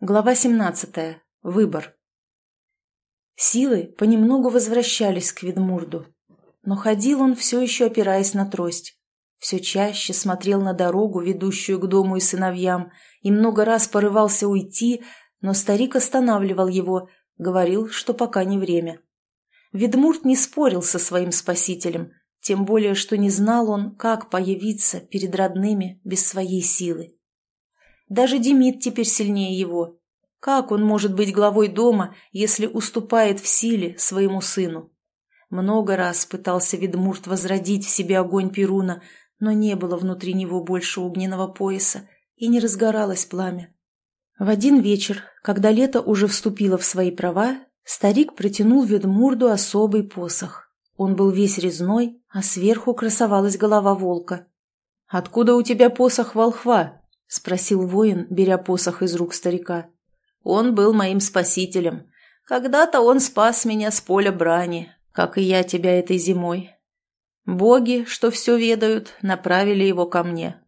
Глава 17. Выбор. Силы понемногу возвращались к Ведмурду, но ходил он все еще опираясь на трость. Все чаще смотрел на дорогу, ведущую к дому и сыновьям, и много раз порывался уйти, но старик останавливал его, говорил, что пока не время. Ведмурт не спорил со своим спасителем, тем более, что не знал он, как появиться перед родными без своей силы. Даже Демид теперь сильнее его. Как он может быть главой дома, если уступает в силе своему сыну? Много раз пытался Ведмурт возродить в себе огонь Перуна, но не было внутри него больше огненного пояса, и не разгоралось пламя. В один вечер, когда лето уже вступило в свои права, старик протянул Ведмурду особый посох. Он был весь резной, а сверху красовалась голова волка. «Откуда у тебя посох волхва?» — спросил воин, беря посох из рук старика. «Он был моим спасителем. Когда-то он спас меня с поля брани, как и я тебя этой зимой. Боги, что все ведают, направили его ко мне.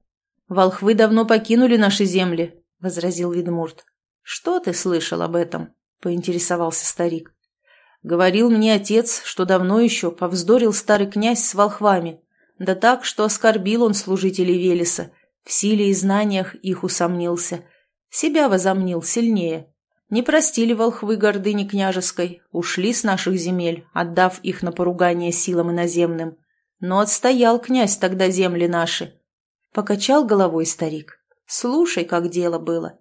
Волхвы давно покинули наши земли», — возразил Видмурт. «Что ты слышал об этом?» — поинтересовался старик. «Говорил мне отец, что давно еще повздорил старый князь с волхвами, да так, что оскорбил он служителей Велеса, в силе и знаниях их усомнился. Себя возомнил сильнее. Не простили волхвы гордыни княжеской, ушли с наших земель, отдав их на поругание силам иноземным. Но отстоял князь тогда земли наши. Покачал головой старик. Слушай, как дело было.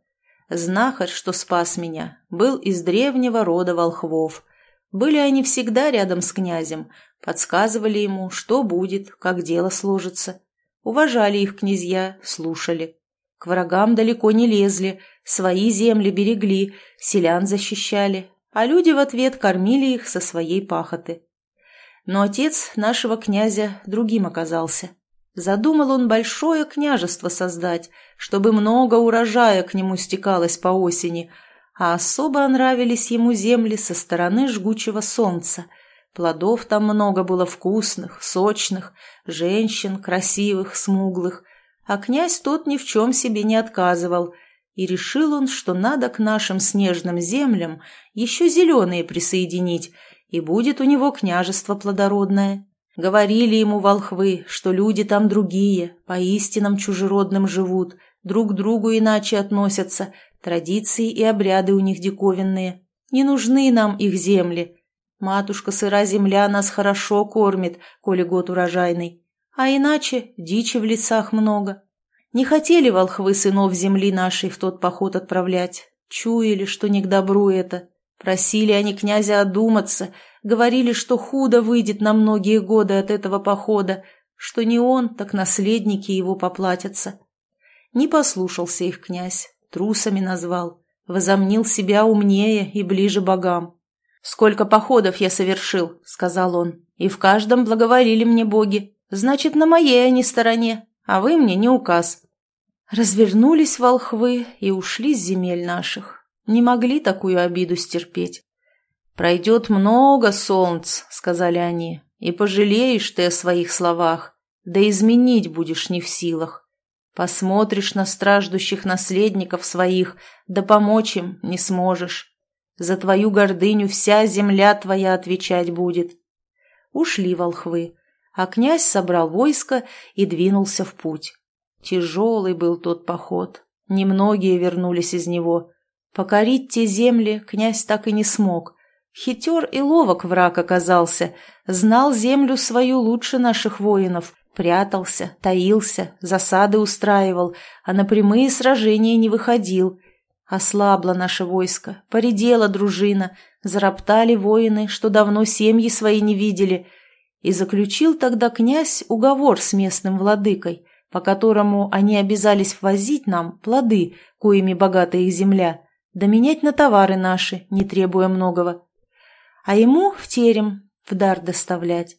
Знахарь, что спас меня, был из древнего рода волхвов. Были они всегда рядом с князем, подсказывали ему, что будет, как дело сложится. Уважали их князья, слушали. К врагам далеко не лезли, свои земли берегли, селян защищали, а люди в ответ кормили их со своей пахоты. Но отец нашего князя другим оказался. Задумал он большое княжество создать, чтобы много урожая к нему стекалось по осени, а особо нравились ему земли со стороны жгучего солнца – Плодов там много было вкусных, сочных, женщин красивых, смуглых. А князь тот ни в чем себе не отказывал. И решил он, что надо к нашим снежным землям еще зеленые присоединить, и будет у него княжество плодородное. Говорили ему волхвы, что люди там другие, по истинам чужеродным живут, друг к другу иначе относятся, традиции и обряды у них диковинные. Не нужны нам их земли, Матушка сыра земля нас хорошо кормит, коли год урожайный. А иначе дичи в лесах много. Не хотели волхвы сынов земли нашей в тот поход отправлять. Чуяли, что не к добру это. Просили они князя одуматься, говорили, что худо выйдет на многие годы от этого похода, что не он, так наследники его поплатятся. Не послушался их князь, трусами назвал, возомнил себя умнее и ближе богам. «Сколько походов я совершил», — сказал он, — «и в каждом благоволили мне боги. Значит, на моей они стороне, а вы мне не указ». Развернулись волхвы и ушли с земель наших. Не могли такую обиду стерпеть. «Пройдет много солнц», — сказали они, — «и пожалеешь ты о своих словах, да изменить будешь не в силах. Посмотришь на страждущих наследников своих, да помочь им не сможешь. За твою гордыню вся земля твоя отвечать будет. Ушли волхвы, а князь собрал войско и двинулся в путь. Тяжелый был тот поход, немногие вернулись из него. Покорить те земли князь так и не смог. Хитер и ловок враг оказался, знал землю свою лучше наших воинов, прятался, таился, засады устраивал, а на прямые сражения не выходил — Ослабло наше войско, поредела дружина, зароптали воины, что давно семьи свои не видели, и заключил тогда князь уговор с местным владыкой, по которому они обязались ввозить нам плоды, коими богата их земля, да менять на товары наши, не требуя многого. А ему в терем, в дар доставлять.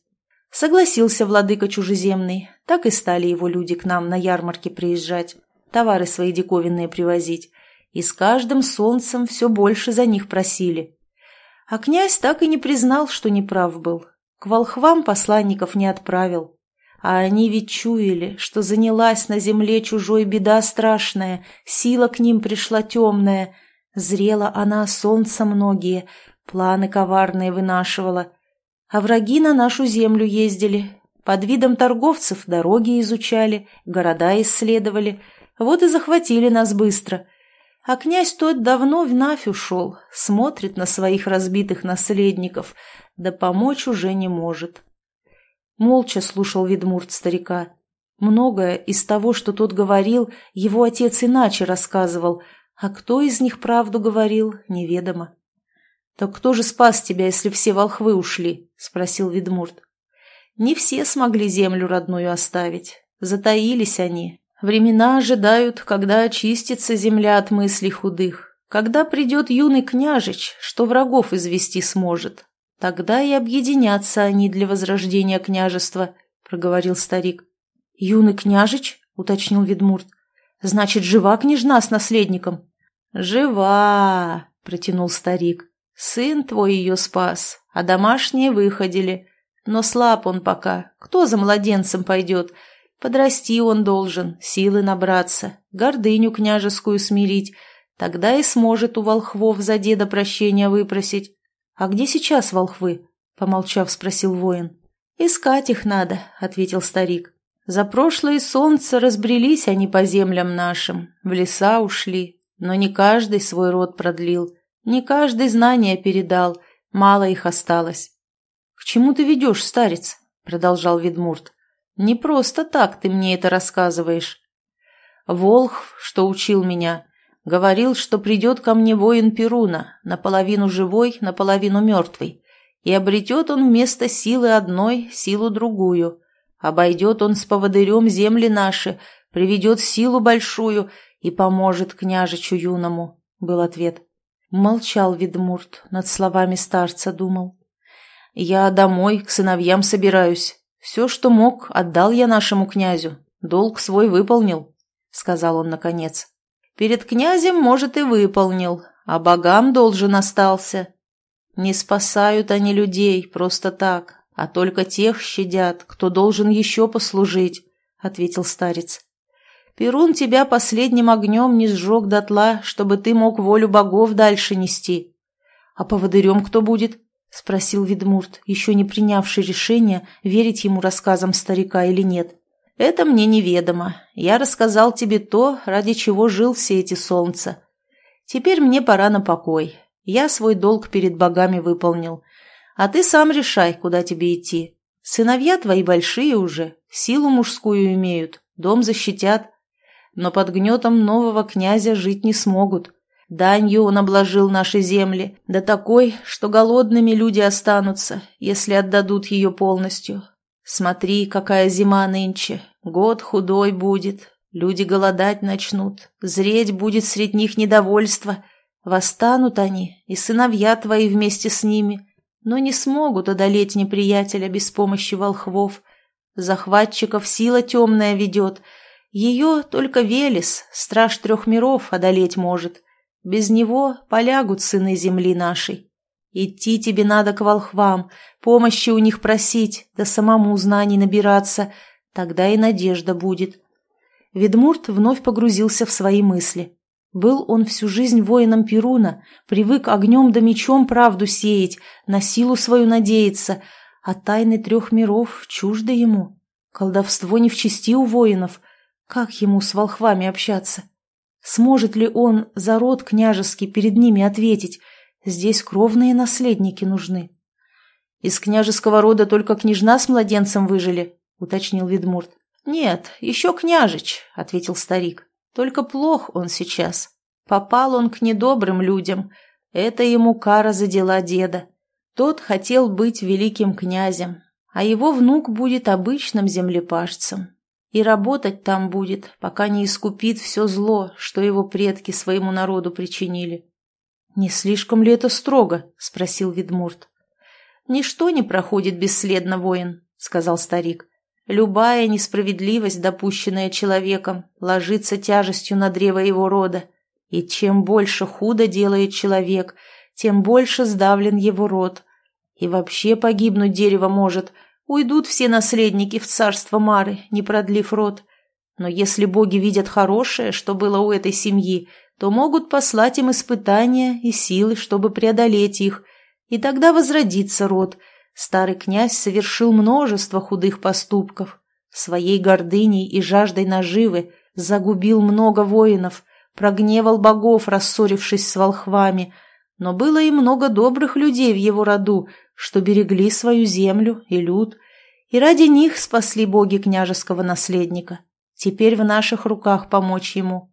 Согласился владыка чужеземный, так и стали его люди к нам на ярмарке приезжать, товары свои диковинные привозить, и с каждым солнцем все больше за них просили. А князь так и не признал, что неправ был. К волхвам посланников не отправил. А они ведь чуяли, что занялась на земле чужой беда страшная, сила к ним пришла темная. Зрела она солнца многие, планы коварные вынашивала. А враги на нашу землю ездили, под видом торговцев дороги изучали, города исследовали. Вот и захватили нас быстро. А князь тот давно в Нафь ушел, смотрит на своих разбитых наследников, да помочь уже не может. Молча слушал Ведмурт старика. Многое из того, что тот говорил, его отец иначе рассказывал, а кто из них правду говорил, неведомо. «Так кто же спас тебя, если все волхвы ушли?» — спросил Ведмурт. «Не все смогли землю родную оставить. Затаились они. Времена ожидают, когда очистится земля от мыслей худых, когда придет юный княжич, что врагов извести сможет. Тогда и объединятся они для возрождения княжества», — проговорил старик. «Юный княжич?» — уточнил Ведмурт. «Значит, жива княжна с наследником?» «Жива!» — протянул старик. «Сын твой ее спас, а домашние выходили. Но слаб он пока. Кто за младенцем пойдет? Подрасти он должен, силы набраться, гордыню княжескую смирить. Тогда и сможет у волхвов за деда прощения выпросить. А где сейчас волхвы?» — помолчав, спросил воин. «Искать их надо», — ответил старик. За прошлое солнце разбрелись они по землям нашим, в леса ушли, но не каждый свой род продлил, не каждый знания передал, мало их осталось. «К чему ты ведешь, старец?» — продолжал Ведмурт. «Не просто так ты мне это рассказываешь. Волхв, что учил меня, говорил, что придет ко мне воин Перуна, наполовину живой, наполовину мертвый, и обретет он вместо силы одной силу другую» Обойдет он с поводырем земли наши, приведет силу большую и поможет княжичу юному, — был ответ. Молчал Ведмурт, над словами старца думал. Я домой, к сыновьям собираюсь. Все, что мог, отдал я нашему князю. Долг свой выполнил, — сказал он наконец. Перед князем, может, и выполнил, а богам должен остался. Не спасают они людей просто так, а только тех щадят, кто должен еще послужить», — ответил старец. «Перун тебя последним огнем не сжег дотла, чтобы ты мог волю богов дальше нести». «А поводырем кто будет?» — спросил Ведмурт, еще не принявший решения, верить ему рассказам старика или нет. «Это мне неведомо. Я рассказал тебе то, ради чего жил все эти солнца. Теперь мне пора на покой. Я свой долг перед богами выполнил. А ты сам решай, куда тебе идти. Сыновья твои большие уже, силу мужскую имеют, дом защитят. Но под гнетом нового князя жить не смогут. Данью он обложил наши земли, да такой, что голодными люди останутся, если отдадут ее полностью. Смотри, какая зима нынче, год худой будет, люди голодать начнут, зреть будет среди них недовольство. Восстанут они, и сыновья твои вместе с ними, но не смогут одолеть неприятеля без помощи волхвов. Захватчиков сила темная ведет. Ее только Велес, страж трех миров, одолеть может. Без него полягут сыны земли нашей. Идти тебе надо к волхвам, помощи у них просить, да самому знаний набираться. Тогда и надежда будет. Ведмурт вновь погрузился в свои мысли. Был он всю жизнь воином Перуна, привык огнем да мечом правду сеять, на силу свою надеяться, а тайны трех миров чужды ему. Колдовство не в чести у воинов. Как ему с волхвами общаться? Сможет ли он за род княжеский перед ними ответить? Здесь кровные наследники нужны. «Из княжеского рода только княжна с младенцем выжили», — уточнил Ведмурт. «Нет, еще княжич», — ответил старик. Только плох он сейчас. Попал он к недобрым людям. Это ему кара за дела деда. Тот хотел быть великим князем, а его внук будет обычным землепашцем. И работать там будет, пока не искупит все зло, что его предки своему народу причинили. «Не слишком ли это строго?» — спросил Ведмурт. «Ничто не проходит бесследно, воин», — сказал старик. Любая несправедливость, допущенная человеком, ложится тяжестью на древо его рода. И чем больше худо делает человек, тем больше сдавлен его род. И вообще погибнуть дерево может. Уйдут все наследники в царство Мары, не продлив род. Но если боги видят хорошее, что было у этой семьи, то могут послать им испытания и силы, чтобы преодолеть их, и тогда возродится род. Старый князь совершил множество худых поступков. Своей гордыней и жаждой наживы загубил много воинов, прогневал богов, рассорившись с волхвами, но было и много добрых людей в его роду, что берегли свою землю и люд, и ради них спасли боги княжеского наследника. Теперь в наших руках помочь ему.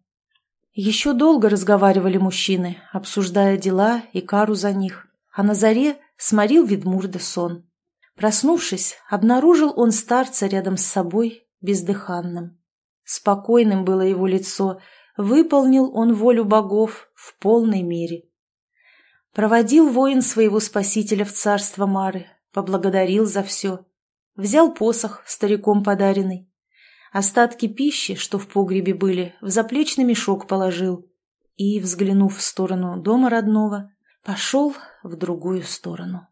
Еще долго разговаривали мужчины, обсуждая дела и кару за них, а на заре сморил Ведмурда сон. Проснувшись, обнаружил он старца рядом с собой, бездыханным. Спокойным было его лицо, выполнил он волю богов в полной мере. Проводил воин своего спасителя в царство Мары, поблагодарил за все. Взял посох, стариком подаренный. Остатки пищи, что в погребе были, в заплечный мешок положил. И, взглянув в сторону дома родного, пошел в другую сторону.